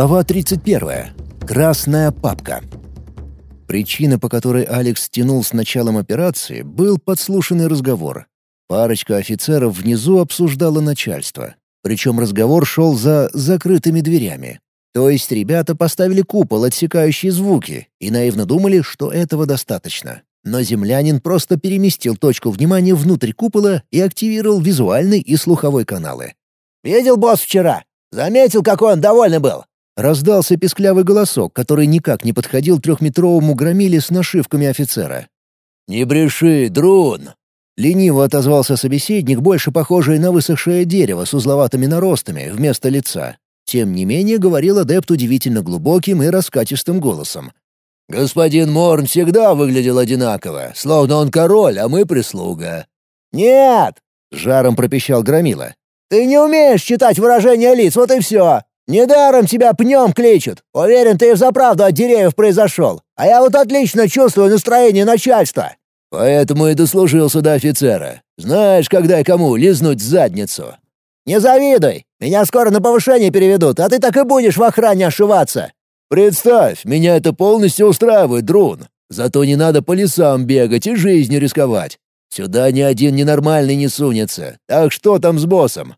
Глава 31. Красная папка. Причина, по которой Алекс тянул с началом операции, был подслушанный разговор. Парочка офицеров внизу обсуждала начальство. Причем разговор шел за закрытыми дверями. То есть ребята поставили купол, отсекающий звуки, и наивно думали, что этого достаточно. Но землянин просто переместил точку внимания внутрь купола и активировал визуальный и слуховой каналы. «Видел босс вчера? Заметил, какой он довольный был?» Раздался песклявый голосок, который никак не подходил трехметровому громиле с нашивками офицера. «Не бреши, Друн!» Лениво отозвался собеседник, больше похожий на высохшее дерево с узловатыми наростами вместо лица. Тем не менее, говорил адепт удивительно глубоким и раскатистым голосом. «Господин Морн всегда выглядел одинаково, словно он король, а мы прислуга». «Нет!» — жаром пропищал Громила. «Ты не умеешь читать выражения лиц, вот и все! Недаром тебя пнем кличут. Уверен, ты и взаправду от деревьев произошел. А я вот отлично чувствую настроение начальства». «Поэтому и дослужился до офицера. Знаешь, когда и кому лизнуть задницу». «Не завидуй. Меня скоро на повышение переведут, а ты так и будешь в охране ошиваться». «Представь, меня это полностью устраивает, Друн. Зато не надо по лесам бегать и жизнью рисковать. Сюда ни один ненормальный не сунется. Так что там с боссом?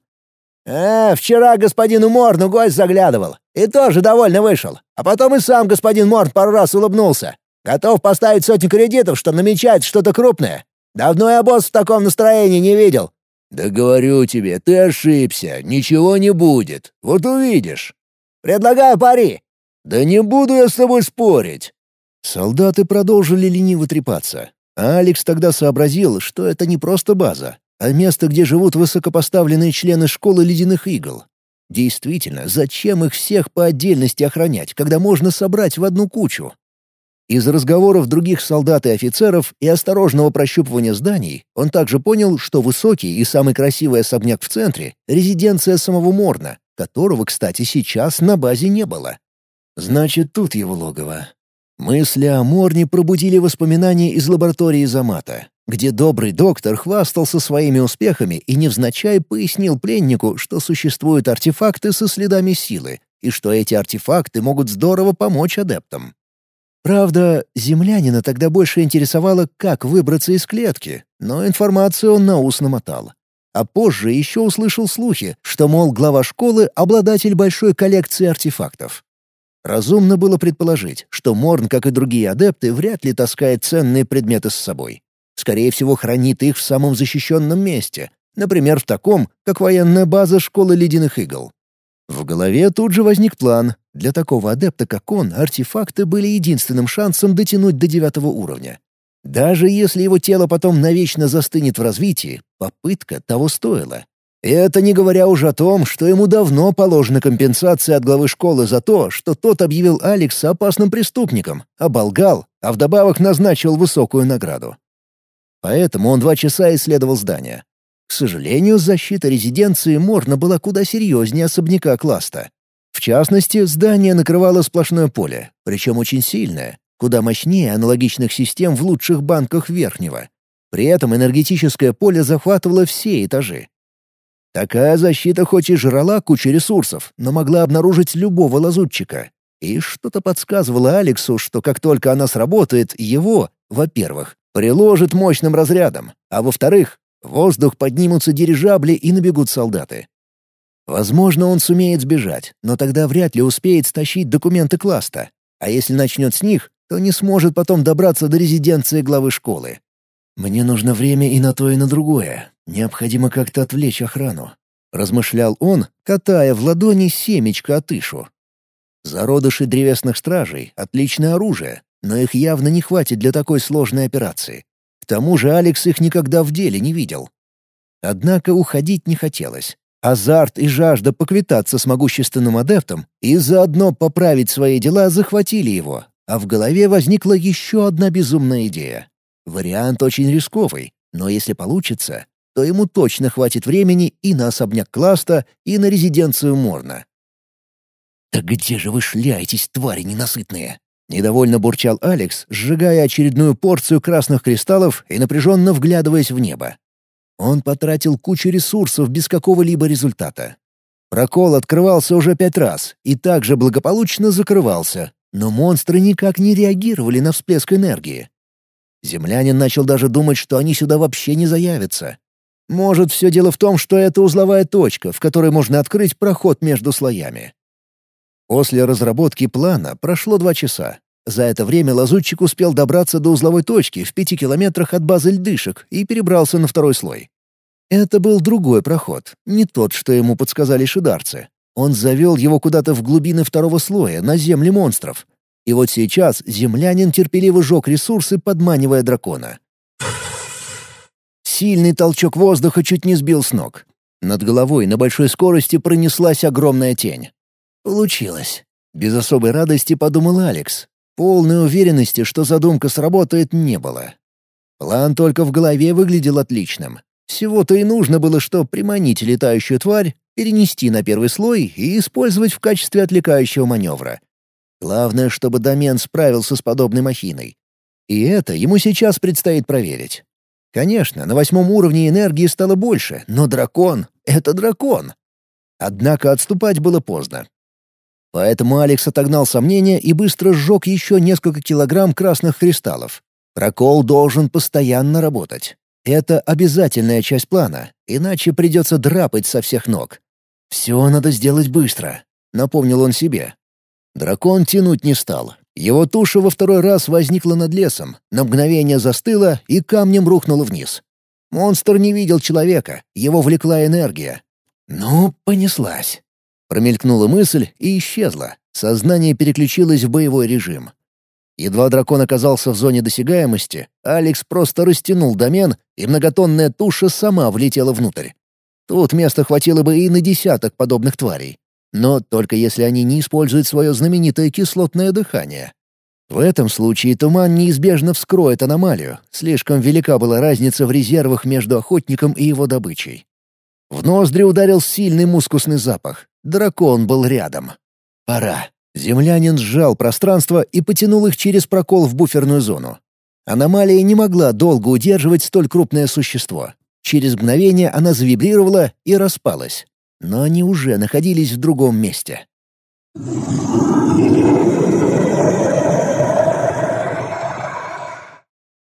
«Э, вчера господину Морну гость заглядывал. И тоже довольно вышел. А потом и сам господин Морн пару раз улыбнулся. Готов поставить сотню кредитов, что намечает что-то крупное. Давно я босс в таком настроении не видел». «Да говорю тебе, ты ошибся. Ничего не будет. Вот увидишь». «Предлагаю пари». «Да не буду я с тобой спорить». Солдаты продолжили лениво трепаться. А Алекс тогда сообразил, что это не просто база, а место, где живут высокопоставленные члены школы ледяных игл. Действительно, зачем их всех по отдельности охранять, когда можно собрать в одну кучу? Из разговоров других солдат и офицеров и осторожного прощупывания зданий он также понял, что высокий и самый красивый особняк в центре — резиденция самого Морна, которого, кстати, сейчас на базе не было. Значит, тут его логово. Мысли о Морне пробудили воспоминания из лаборатории Замата где добрый доктор хвастался своими успехами и невзначай пояснил пленнику, что существуют артефакты со следами силы, и что эти артефакты могут здорово помочь адептам. Правда, землянина тогда больше интересовало, как выбраться из клетки, но информацию он на ус намотал. А позже еще услышал слухи, что, мол, глава школы — обладатель большой коллекции артефактов. Разумно было предположить, что Морн, как и другие адепты, вряд ли таскает ценные предметы с собой. Скорее всего, хранит их в самом защищенном месте, например, в таком, как военная база школы ледяных игл. В голове тут же возник план. Для такого адепта, как он, артефакты были единственным шансом дотянуть до девятого уровня. Даже если его тело потом навечно застынет в развитии, попытка того стоила. Это не говоря уже о том, что ему давно положена компенсация от главы школы за то, что тот объявил Алекса опасным преступником, оболгал, а вдобавок назначил высокую награду. Поэтому он два часа исследовал здание. К сожалению, защита резиденции Морна была куда серьезнее особняка Класта. В частности, здание накрывало сплошное поле, причем очень сильное, куда мощнее аналогичных систем в лучших банках Верхнего. При этом энергетическое поле захватывало все этажи. Такая защита хоть и жрала кучу ресурсов, но могла обнаружить любого лазутчика. И что-то подсказывало Алексу, что как только она сработает, его, во-первых, Приложит мощным разрядом, а во-вторых, в воздух поднимутся дирижабли и набегут солдаты. Возможно, он сумеет сбежать, но тогда вряд ли успеет стащить документы Класта. А если начнет с них, то не сможет потом добраться до резиденции главы школы. «Мне нужно время и на то, и на другое. Необходимо как-то отвлечь охрану», — размышлял он, катая в ладони семечко от Ишу. Зародыши древесных стражей — отличное оружие, но их явно не хватит для такой сложной операции. К тому же Алекс их никогда в деле не видел. Однако уходить не хотелось. Азарт и жажда поквитаться с могущественным адептом и заодно поправить свои дела захватили его, а в голове возникла еще одна безумная идея. Вариант очень рисковый, но если получится, то ему точно хватит времени и на особняк Класта, и на резиденцию Морна. «Да где же вы шляетесь, твари ненасытные?» Недовольно бурчал Алекс, сжигая очередную порцию красных кристаллов и напряженно вглядываясь в небо. Он потратил кучу ресурсов без какого-либо результата. Прокол открывался уже пять раз и также благополучно закрывался, но монстры никак не реагировали на всплеск энергии. Землянин начал даже думать, что они сюда вообще не заявятся. Может, все дело в том, что это узловая точка, в которой можно открыть проход между слоями. После разработки плана прошло два часа. За это время лазутчик успел добраться до узловой точки в пяти километрах от базы льдышек и перебрался на второй слой. Это был другой проход, не тот, что ему подсказали шидарцы. Он завел его куда-то в глубины второго слоя, на земли монстров. И вот сейчас землянин терпеливо жег ресурсы, подманивая дракона. Сильный толчок воздуха чуть не сбил с ног. Над головой на большой скорости пронеслась огромная тень. Получилось. Без особой радости подумал Алекс. Полной уверенности, что задумка сработает, не было. План только в голове выглядел отличным. Всего-то и нужно было, что приманить летающую тварь, перенести на первый слой и использовать в качестве отвлекающего маневра. Главное, чтобы домен справился с подобной махиной. И это ему сейчас предстоит проверить. Конечно, на восьмом уровне энергии стало больше, но дракон — это дракон. Однако отступать было поздно. Поэтому Алекс отогнал сомнения и быстро сжег еще несколько килограмм красных кристаллов. Прокол должен постоянно работать. Это обязательная часть плана, иначе придется драпать со всех ног. «Все надо сделать быстро», — напомнил он себе. Дракон тянуть не стал. Его туша во второй раз возникла над лесом, на мгновение застыла и камнем рухнула вниз. Монстр не видел человека, его влекла энергия. «Ну, понеслась». Промелькнула мысль и исчезла. Сознание переключилось в боевой режим. Едва дракон оказался в зоне досягаемости, Алекс просто растянул домен, и многотонная туша сама влетела внутрь. Тут места хватило бы и на десяток подобных тварей. Но только если они не используют свое знаменитое кислотное дыхание. В этом случае туман неизбежно вскроет аномалию. Слишком велика была разница в резервах между охотником и его добычей. В ноздри ударил сильный мускусный запах. Дракон был рядом. Пора. Землянин сжал пространство и потянул их через прокол в буферную зону. Аномалия не могла долго удерживать столь крупное существо. Через мгновение она завибрировала и распалась. Но они уже находились в другом месте.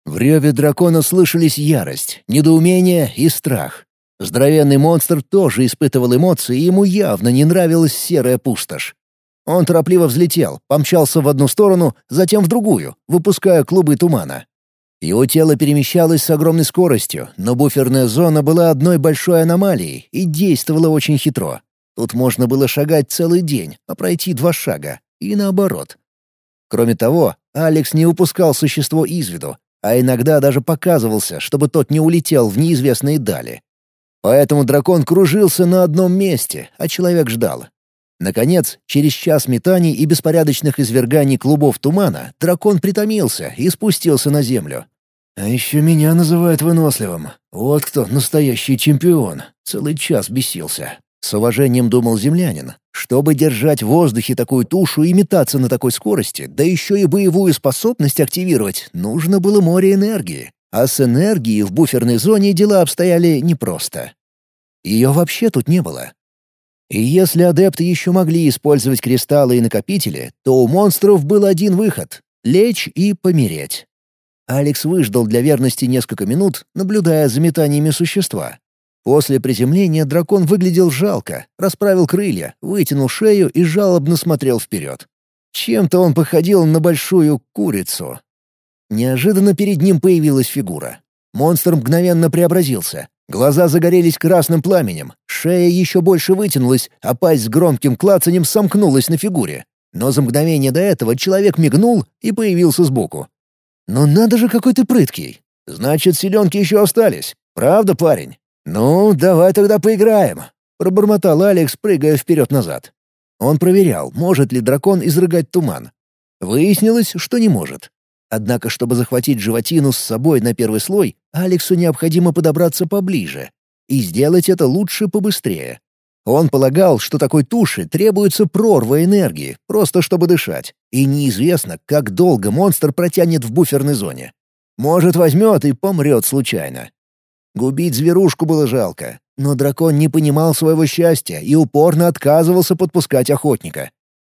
В реве дракона слышались ярость, недоумение и страх. Здоровенный монстр тоже испытывал эмоции, и ему явно не нравилась серая пустошь. Он торопливо взлетел, помчался в одну сторону, затем в другую, выпуская клубы тумана. Его тело перемещалось с огромной скоростью, но буферная зона была одной большой аномалией и действовала очень хитро. Тут можно было шагать целый день, а пройти два шага, и наоборот. Кроме того, Алекс не упускал существо из виду, а иногда даже показывался, чтобы тот не улетел в неизвестные дали. Поэтому дракон кружился на одном месте, а человек ждал. Наконец, через час метаний и беспорядочных изверганий клубов тумана, дракон притомился и спустился на землю. «А еще меня называют выносливым. Вот кто настоящий чемпион. Целый час бесился». С уважением думал землянин. Чтобы держать в воздухе такую тушу и метаться на такой скорости, да еще и боевую способность активировать, нужно было море энергии. А с энергией в буферной зоне дела обстояли непросто. Ее вообще тут не было. И если адепты еще могли использовать кристаллы и накопители, то у монстров был один выход — лечь и помереть. Алекс выждал для верности несколько минут, наблюдая за метаниями существа. После приземления дракон выглядел жалко, расправил крылья, вытянул шею и жалобно смотрел вперед. Чем-то он походил на большую курицу. Неожиданно перед ним появилась фигура. Монстр мгновенно преобразился. Глаза загорелись красным пламенем, шея еще больше вытянулась, а пасть с громким клацанем сомкнулась на фигуре. Но за мгновение до этого человек мигнул и появился сбоку. «Ну надо же, какой ты прыткий! Значит, селенки еще остались. Правда, парень? Ну, давай тогда поиграем!» — пробормотал Алекс, прыгая вперед-назад. Он проверял, может ли дракон изрыгать туман. Выяснилось, что не может. Однако, чтобы захватить животину с собой на первый слой, Алексу необходимо подобраться поближе. И сделать это лучше побыстрее. Он полагал, что такой туши требуется прорва энергии, просто чтобы дышать, и неизвестно, как долго монстр протянет в буферной зоне. Может, возьмет и помрет случайно. Губить зверушку было жалко, но дракон не понимал своего счастья и упорно отказывался подпускать охотника.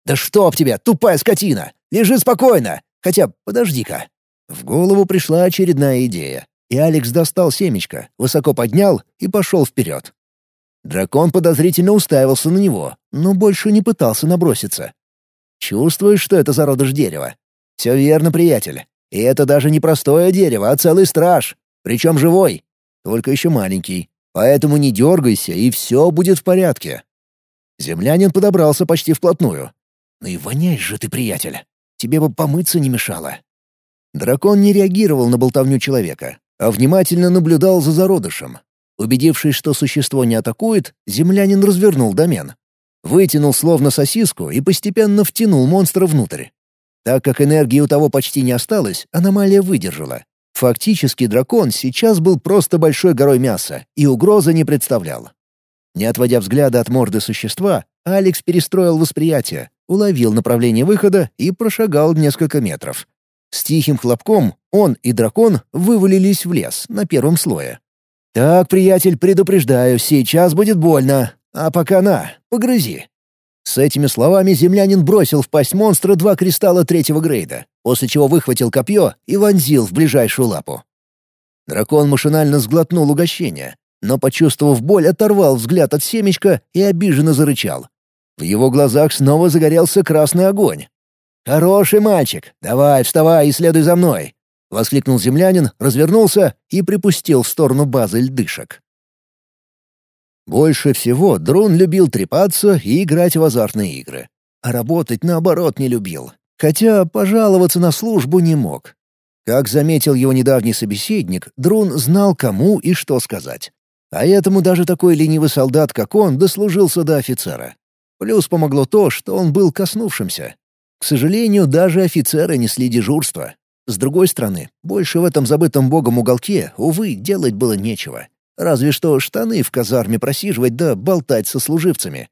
«Да чтоб тебя, тупая скотина! Лежи спокойно! Хотя, подожди-ка!» В голову пришла очередная идея, и Алекс достал семечко, высоко поднял и пошел вперед. Дракон подозрительно уставился на него, но больше не пытался наброситься. «Чувствуешь, что это зародыш дерева?» «Все верно, приятель. И это даже не простое дерево, а целый страж. Причем живой. Только еще маленький. Поэтому не дергайся, и все будет в порядке». Землянин подобрался почти вплотную. «Ну и воняешь же ты, приятель. Тебе бы помыться не мешало». Дракон не реагировал на болтовню человека, а внимательно наблюдал за зародышем. Убедившись, что существо не атакует, землянин развернул домен. Вытянул словно сосиску и постепенно втянул монстра внутрь. Так как энергии у того почти не осталось, аномалия выдержала. Фактически дракон сейчас был просто большой горой мяса и угрозы не представлял. Не отводя взгляда от морды существа, Алекс перестроил восприятие, уловил направление выхода и прошагал несколько метров. С тихим хлопком он и дракон вывалились в лес на первом слое. «Так, приятель, предупреждаю, сейчас будет больно. А пока на, погрызи». С этими словами землянин бросил в пасть монстра два кристалла третьего грейда, после чего выхватил копье и вонзил в ближайшую лапу. Дракон машинально сглотнул угощение, но, почувствовав боль, оторвал взгляд от семечка и обиженно зарычал. В его глазах снова загорелся красный огонь. «Хороший мальчик! Давай, вставай и следуй за мной!» — воскликнул землянин, развернулся и припустил в сторону базы льдышек. Больше всего Друн любил трепаться и играть в азартные игры. А работать, наоборот, не любил. Хотя пожаловаться на службу не мог. Как заметил его недавний собеседник, Друн знал, кому и что сказать. А этому даже такой ленивый солдат, как он, дослужился до офицера. Плюс помогло то, что он был коснувшимся. К сожалению, даже офицеры несли дежурство. С другой стороны, больше в этом забытом богом уголке, увы, делать было нечего. Разве что штаны в казарме просиживать да болтать со служивцами.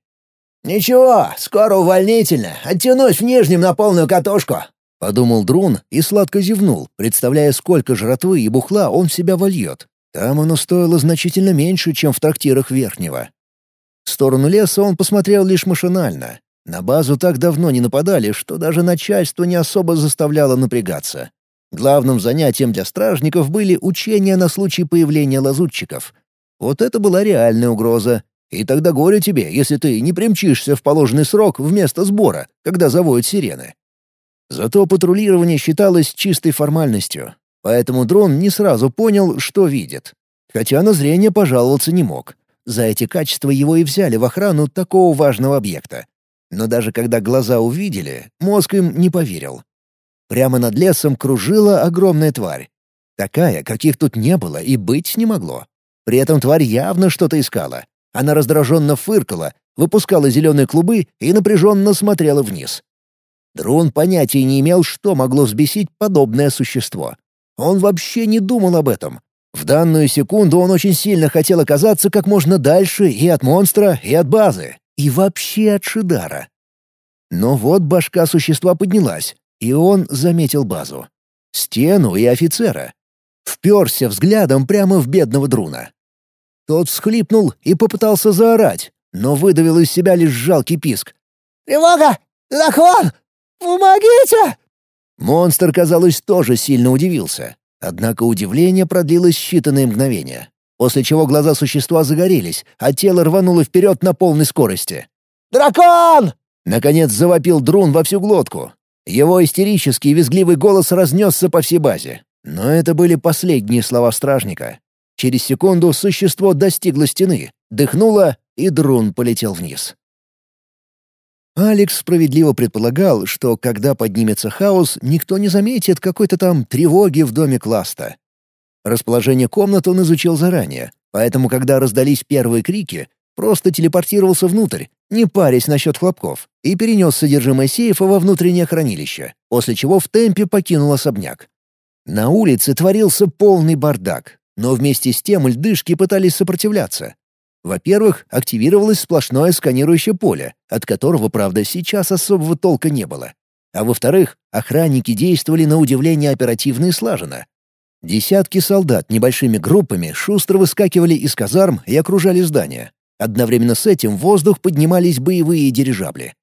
«Ничего, скоро увольнительно. Оттянусь в нижнем на полную катушку», — подумал Друн и сладко зевнул, представляя, сколько жратвы и бухла он в себя вольет. Там оно стоило значительно меньше, чем в трактирах Верхнего. В сторону леса он посмотрел лишь машинально. На базу так давно не нападали, что даже начальство не особо заставляло напрягаться. Главным занятием для стражников были учения на случай появления лазутчиков. Вот это была реальная угроза. И тогда горе тебе, если ты не примчишься в положенный срок вместо сбора, когда заводят сирены. Зато патрулирование считалось чистой формальностью, поэтому дрон не сразу понял, что видит. Хотя на зрение пожаловаться не мог. За эти качества его и взяли в охрану такого важного объекта. Но даже когда глаза увидели, мозг им не поверил. Прямо над лесом кружила огромная тварь. Такая, каких тут не было и быть не могло. При этом тварь явно что-то искала. Она раздраженно фыркала, выпускала зеленые клубы и напряженно смотрела вниз. Друн понятия не имел, что могло взбесить подобное существо. Он вообще не думал об этом. В данную секунду он очень сильно хотел оказаться как можно дальше и от монстра, и от базы, и вообще от Шидара. Но вот башка существа поднялась, и он заметил базу. Стену и офицера. Вперся взглядом прямо в бедного Друна. Тот всхлипнул и попытался заорать, но выдавил из себя лишь жалкий писк. «Тревога! Закон! Помогите!» Монстр, казалось, тоже сильно удивился. Однако удивление продлилось считанные мгновения, после чего глаза существа загорелись, а тело рвануло вперед на полной скорости. «Дракон!» Наконец завопил Друн во всю глотку. Его истерический визгливый голос разнесся по всей базе. Но это были последние слова стражника. Через секунду существо достигло стены, дыхнуло, и Друн полетел вниз. Алекс справедливо предполагал, что когда поднимется хаос, никто не заметит какой-то там тревоги в доме Класта. Расположение комнат он изучил заранее, поэтому когда раздались первые крики, просто телепортировался внутрь, не парясь насчет хлопков, и перенес содержимое сейфа во внутреннее хранилище, после чего в темпе покинул особняк. На улице творился полный бардак, но вместе с тем льдышки пытались сопротивляться. Во-первых, активировалось сплошное сканирующее поле, от которого, правда, сейчас особого толка не было. А во-вторых, охранники действовали на удивление оперативно и слаженно. Десятки солдат небольшими группами шустро выскакивали из казарм и окружали здание. Одновременно с этим в воздух поднимались боевые дирижабли.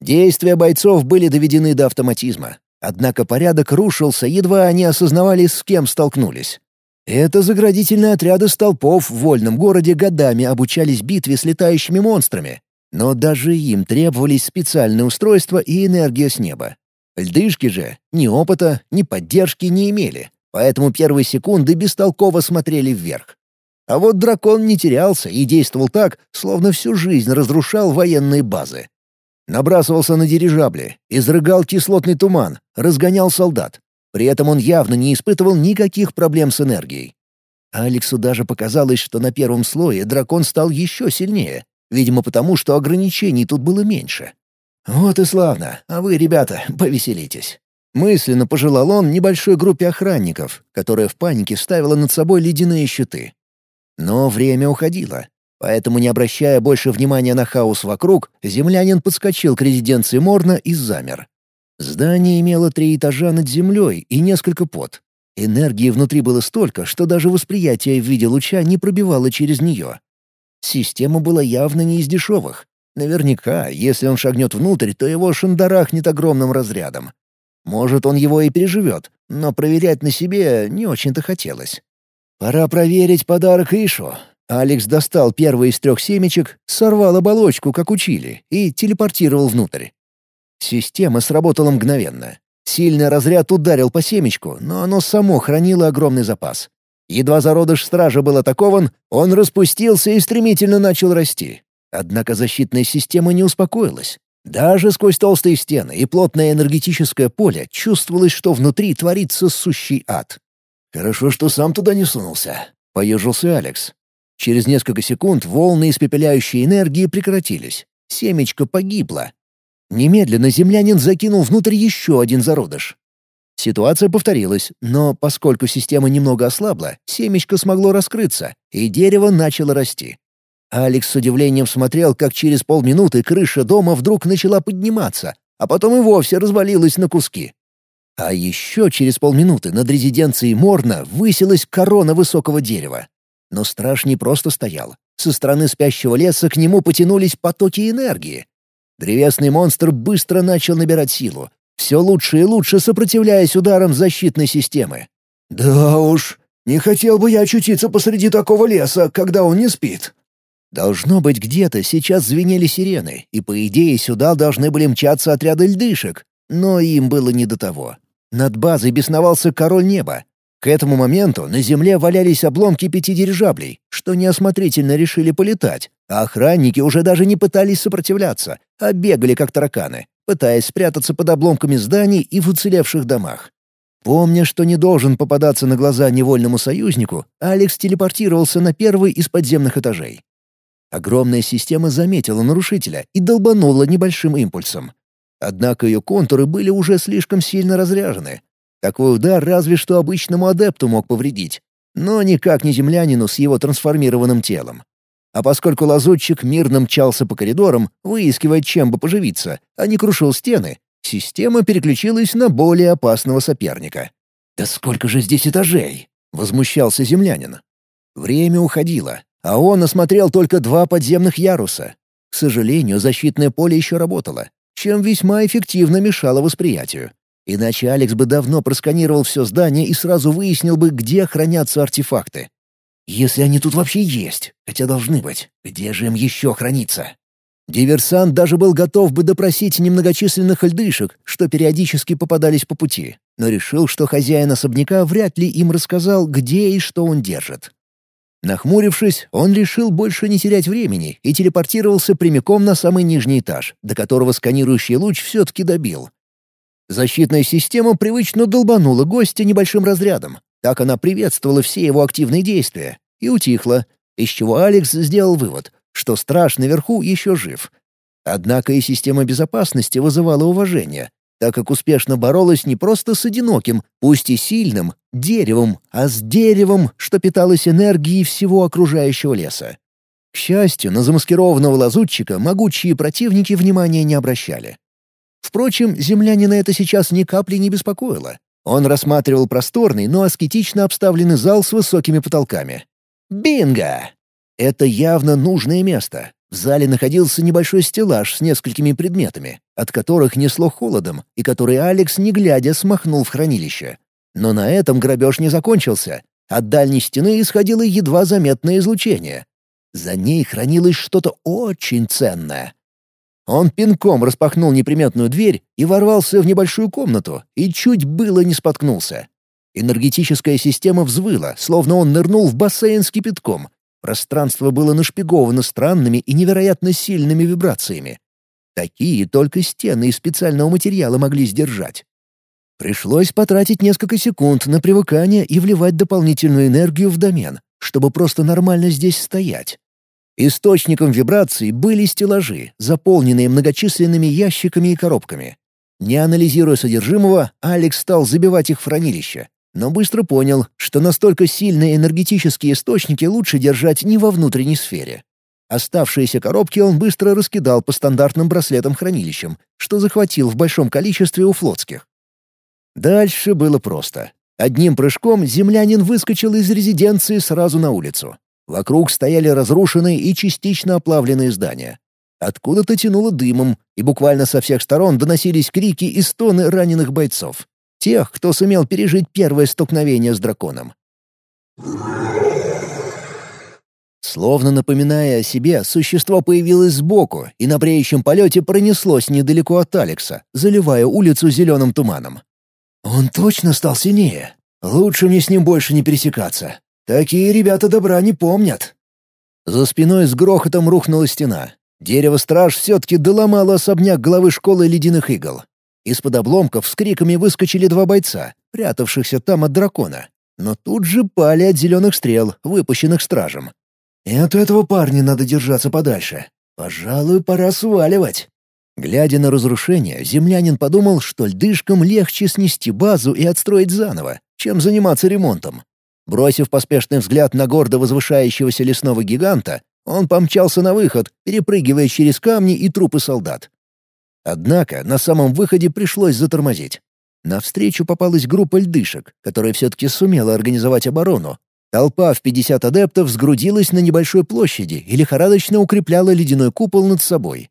Действия бойцов были доведены до автоматизма. Однако порядок рушился, едва они осознавали, с кем столкнулись. Это заградительные отряды столпов в вольном городе годами обучались битве с летающими монстрами. Но даже им требовались специальные устройства и энергия с неба. Льдышки же ни опыта, ни поддержки не имели, поэтому первые секунды бестолково смотрели вверх. А вот дракон не терялся и действовал так, словно всю жизнь разрушал военные базы. Набрасывался на дирижабли, изрыгал кислотный туман, разгонял солдат. При этом он явно не испытывал никаких проблем с энергией. Алексу даже показалось, что на первом слое дракон стал еще сильнее, видимо потому, что ограничений тут было меньше. «Вот и славно, а вы, ребята, повеселитесь». Мысленно пожелал он небольшой группе охранников, которая в панике ставила над собой ледяные щиты. Но время уходило, поэтому, не обращая больше внимания на хаос вокруг, землянин подскочил к резиденции Морна и замер. Здание имело три этажа над землей и несколько под. Энергии внутри было столько, что даже восприятие в виде луча не пробивало через нее. Система была явно не из дешевых. Наверняка, если он шагнет внутрь, то его шандарахнет огромным разрядом. Может, он его и переживет, но проверять на себе не очень-то хотелось. Пора проверить подарок Ишу. Алекс достал первый из трех семечек, сорвал оболочку, как учили, и телепортировал внутрь. Система сработала мгновенно. Сильный разряд ударил по семечку, но оно само хранило огромный запас. Едва зародыш стража был атакован, он распустился и стремительно начал расти. Однако защитная система не успокоилась. Даже сквозь толстые стены и плотное энергетическое поле чувствовалось, что внутри творится сущий ад. «Хорошо, что сам туда не сунулся», — поежился Алекс. Через несколько секунд волны испепеляющей энергии прекратились. Семечко погибло, Немедленно землянин закинул внутрь еще один зародыш. Ситуация повторилась, но поскольку система немного ослабла, семечко смогло раскрыться, и дерево начало расти. Алекс с удивлением смотрел, как через полминуты крыша дома вдруг начала подниматься, а потом и вовсе развалилась на куски. А еще через полминуты над резиденцией Морна высилась корона высокого дерева. Но страж не просто стоял. Со стороны спящего леса к нему потянулись потоки энергии. Древесный монстр быстро начал набирать силу, все лучше и лучше сопротивляясь ударам защитной системы. «Да уж, не хотел бы я очутиться посреди такого леса, когда он не спит». Должно быть, где-то сейчас звенели сирены, и, по идее, сюда должны были мчаться отряды льдышек, но им было не до того. Над базой бесновался король неба. К этому моменту на земле валялись обломки пяти дирижаблей, что неосмотрительно решили полетать, а охранники уже даже не пытались сопротивляться, а бегали как тараканы, пытаясь спрятаться под обломками зданий и в уцелевших домах. Помня, что не должен попадаться на глаза невольному союзнику, Алекс телепортировался на первый из подземных этажей. Огромная система заметила нарушителя и долбанула небольшим импульсом. Однако ее контуры были уже слишком сильно разряжены. Такой удар разве что обычному адепту мог повредить, но никак не землянину с его трансформированным телом. А поскольку лазутчик мирно мчался по коридорам, выискивая чем бы поживиться, а не крушил стены, система переключилась на более опасного соперника. «Да сколько же здесь этажей?» — возмущался землянин. Время уходило, а он осмотрел только два подземных яруса. К сожалению, защитное поле еще работало, чем весьма эффективно мешало восприятию. Иначе Алекс бы давно просканировал все здание и сразу выяснил бы, где хранятся артефакты. Если они тут вообще есть, хотя должны быть, где же им еще храниться? Диверсант даже был готов бы допросить немногочисленных льдышек, что периодически попадались по пути, но решил, что хозяин особняка вряд ли им рассказал, где и что он держит. Нахмурившись, он решил больше не терять времени и телепортировался прямиком на самый нижний этаж, до которого сканирующий луч все-таки добил. Защитная система привычно долбанула гостя небольшим разрядом, так она приветствовала все его активные действия и утихла, из чего Алекс сделал вывод, что страж наверху еще жив. Однако и система безопасности вызывала уважение, так как успешно боролась не просто с одиноким, пусть и сильным, деревом, а с деревом, что питалось энергией всего окружающего леса. К счастью, на замаскированного лазутчика могучие противники внимания не обращали. Впрочем, землянина это сейчас ни капли не беспокоило. Он рассматривал просторный, но аскетично обставленный зал с высокими потолками. Бинго! Это явно нужное место. В зале находился небольшой стеллаж с несколькими предметами, от которых несло холодом, и который Алекс, не глядя, смахнул в хранилище. Но на этом грабеж не закончился. От дальней стены исходило едва заметное излучение. За ней хранилось что-то очень ценное. Он пинком распахнул неприметную дверь и ворвался в небольшую комнату, и чуть было не споткнулся. Энергетическая система взвыла, словно он нырнул в бассейн с кипятком. Пространство было нашпиговано странными и невероятно сильными вибрациями. Такие только стены из специального материала могли сдержать. Пришлось потратить несколько секунд на привыкание и вливать дополнительную энергию в домен, чтобы просто нормально здесь стоять. Источником вибраций были стеллажи, заполненные многочисленными ящиками и коробками. Не анализируя содержимого, Алекс стал забивать их в хранилище, но быстро понял, что настолько сильные энергетические источники лучше держать не во внутренней сфере. Оставшиеся коробки он быстро раскидал по стандартным браслетам-хранилищам, что захватил в большом количестве у флотских. Дальше было просто. Одним прыжком землянин выскочил из резиденции сразу на улицу. Вокруг стояли разрушенные и частично оплавленные здания. Откуда-то тянуло дымом, и буквально со всех сторон доносились крики и стоны раненых бойцов. Тех, кто сумел пережить первое столкновение с драконом. Словно напоминая о себе, существо появилось сбоку и на бреющем полете пронеслось недалеко от Алекса, заливая улицу зеленым туманом. «Он точно стал сильнее. Лучше мне с ним больше не пересекаться. Такие ребята добра не помнят». За спиной с грохотом рухнула стена. Дерево-страж все-таки доломало особняк главы школы ледяных игл. Из-под обломков с криками выскочили два бойца, прятавшихся там от дракона. Но тут же пали от зеленых стрел, выпущенных стражем. «И от этого парня надо держаться подальше. Пожалуй, пора сваливать». Глядя на разрушение, землянин подумал, что льдышкам легче снести базу и отстроить заново, чем заниматься ремонтом. Бросив поспешный взгляд на гордо возвышающегося лесного гиганта, он помчался на выход, перепрыгивая через камни и трупы солдат. Однако на самом выходе пришлось затормозить. Навстречу попалась группа льдышек, которая все-таки сумела организовать оборону. Толпа в 50 адептов сгрудилась на небольшой площади и лихорадочно укрепляла ледяной купол над собой.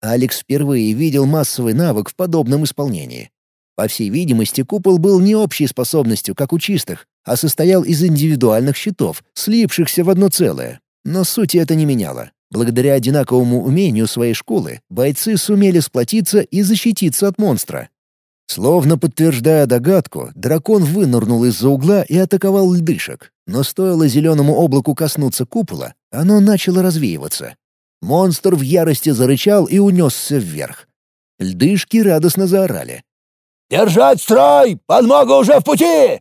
Алекс впервые видел массовый навык в подобном исполнении. По всей видимости, купол был не общей способностью, как у чистых, а состоял из индивидуальных щитов, слипшихся в одно целое. Но сути это не меняло. Благодаря одинаковому умению своей школы бойцы сумели сплотиться и защититься от монстра. Словно подтверждая догадку, дракон вынырнул из-за угла и атаковал льдышек. Но стоило зеленому облаку коснуться купола, оно начало развеиваться. Монстр в ярости зарычал и унесся вверх. Льдышки радостно заорали. «Держать строй! Подмога уже в пути!»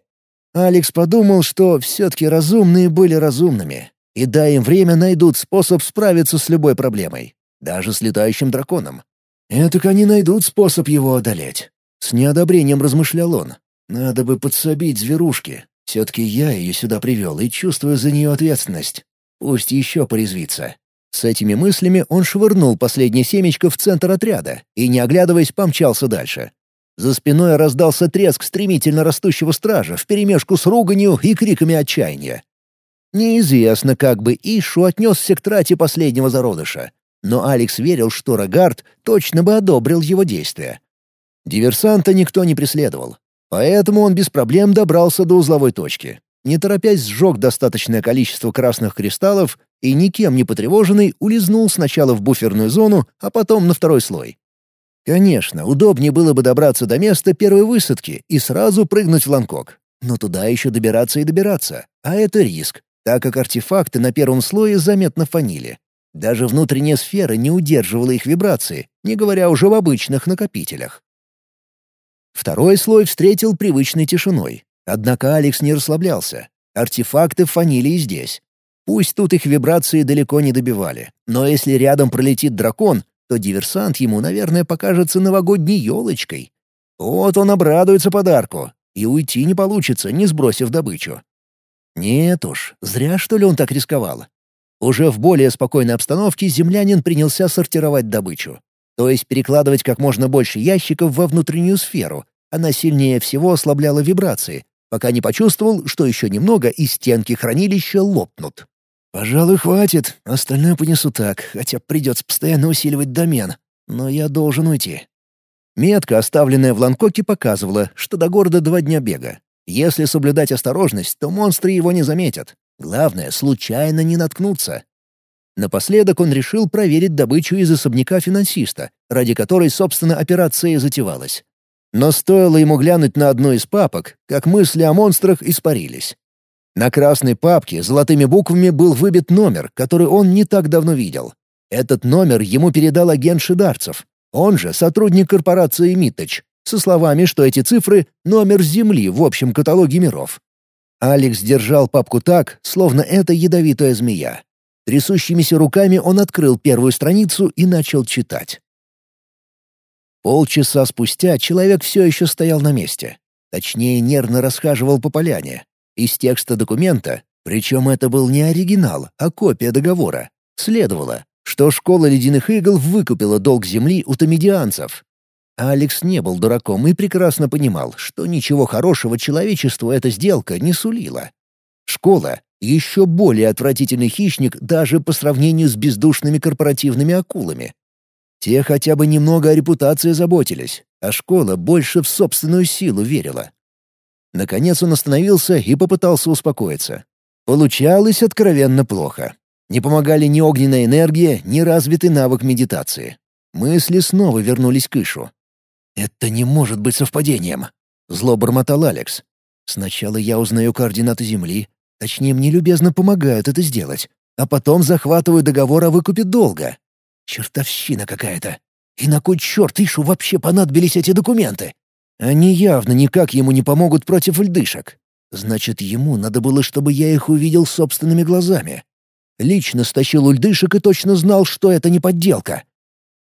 Алекс подумал, что все-таки разумные были разумными, и дай им время, найдут способ справиться с любой проблемой, даже с летающим драконом. «Этак они найдут способ его одолеть», — с неодобрением размышлял он. «Надо бы подсобить зверушке. Все-таки я ее сюда привел и чувствую за нее ответственность. Пусть еще порезвится». С этими мыслями он швырнул последнее семечко в центр отряда и, не оглядываясь, помчался дальше. За спиной раздался треск стремительно растущего стража вперемешку с руганью и криками отчаяния. Неизвестно, как бы Ишу отнесся к трате последнего зародыша, но Алекс верил, что Рогард точно бы одобрил его действия. Диверсанта никто не преследовал, поэтому он без проблем добрался до узловой точки. Не торопясь сжег достаточное количество красных кристаллов и, никем не потревоженный, улизнул сначала в буферную зону, а потом на второй слой. Конечно, удобнее было бы добраться до места первой высадки и сразу прыгнуть в Ланкок. Но туда еще добираться и добираться, а это риск, так как артефакты на первом слое заметно фанили. Даже внутренняя сфера не удерживала их вибрации, не говоря уже в обычных накопителях. Второй слой встретил привычной тишиной. Однако Алекс не расслаблялся. Артефакты фанили и здесь. Пусть тут их вибрации далеко не добивали, но если рядом пролетит дракон, то диверсант ему, наверное, покажется новогодней елочкой. Вот он обрадуется подарку, и уйти не получится, не сбросив добычу. Нет уж, зря что ли он так рисковал. Уже в более спокойной обстановке землянин принялся сортировать добычу. То есть перекладывать как можно больше ящиков во внутреннюю сферу, Она сильнее всего ослабляла вибрации, пока не почувствовал, что еще немного и стенки хранилища лопнут. «Пожалуй, хватит. Остальное понесу так, хотя придется постоянно усиливать домен. Но я должен уйти». Метка, оставленная в Ланкоке, показывала, что до города два дня бега. Если соблюдать осторожность, то монстры его не заметят. Главное — случайно не наткнуться. Напоследок он решил проверить добычу из особняка финансиста, ради которой, собственно, операция и затевалась. Но стоило ему глянуть на одну из папок, как мысли о монстрах испарились. На красной папке золотыми буквами был выбит номер, который он не так давно видел. Этот номер ему передал агент Шидарцев, он же сотрудник корпорации «Митточ», со словами, что эти цифры — номер Земли в общем каталоге миров. Алекс держал папку так, словно это ядовитая змея. Трясущимися руками он открыл первую страницу и начал читать. Полчаса спустя человек все еще стоял на месте. Точнее, нервно расхаживал по поляне. Из текста документа, причем это был не оригинал, а копия договора, следовало, что школа ледяных игл выкупила долг земли у томедианцев. Алекс не был дураком и прекрасно понимал, что ничего хорошего человечеству эта сделка не сулила. Школа еще более отвратительный хищник даже по сравнению с бездушными корпоративными акулами. Те хотя бы немного о репутации заботились, а школа больше в собственную силу верила. Наконец он остановился и попытался успокоиться. Получалось откровенно плохо. Не помогали ни огненная энергия, ни развитый навык медитации. Мысли снова вернулись к Ишу. «Это не может быть совпадением», — зло бормотал Алекс. «Сначала я узнаю координаты Земли, Точнее, мне любезно помогают это сделать. А потом захватываю договор о выкупе долга. Чертовщина какая-то. И на кой черт Ишу вообще понадобились эти документы? Они явно никак ему не помогут против льдышек. Значит, ему надо было, чтобы я их увидел собственными глазами. Лично стащил у льдышек и точно знал, что это не подделка.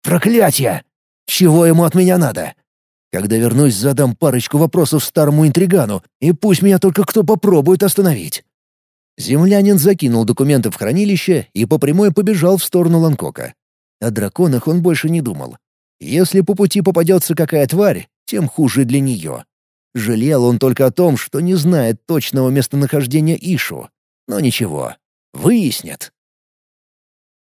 Проклятье! Чего ему от меня надо? Когда вернусь, задам парочку вопросов старому интригану, и пусть меня только кто попробует остановить. Землянин закинул документы в хранилище и по прямой побежал в сторону Ланкока. О драконах он больше не думал. Если по пути попадется какая тварь, тем хуже для нее. Жалел он только о том, что не знает точного местонахождения Ишу. Но ничего, выяснят.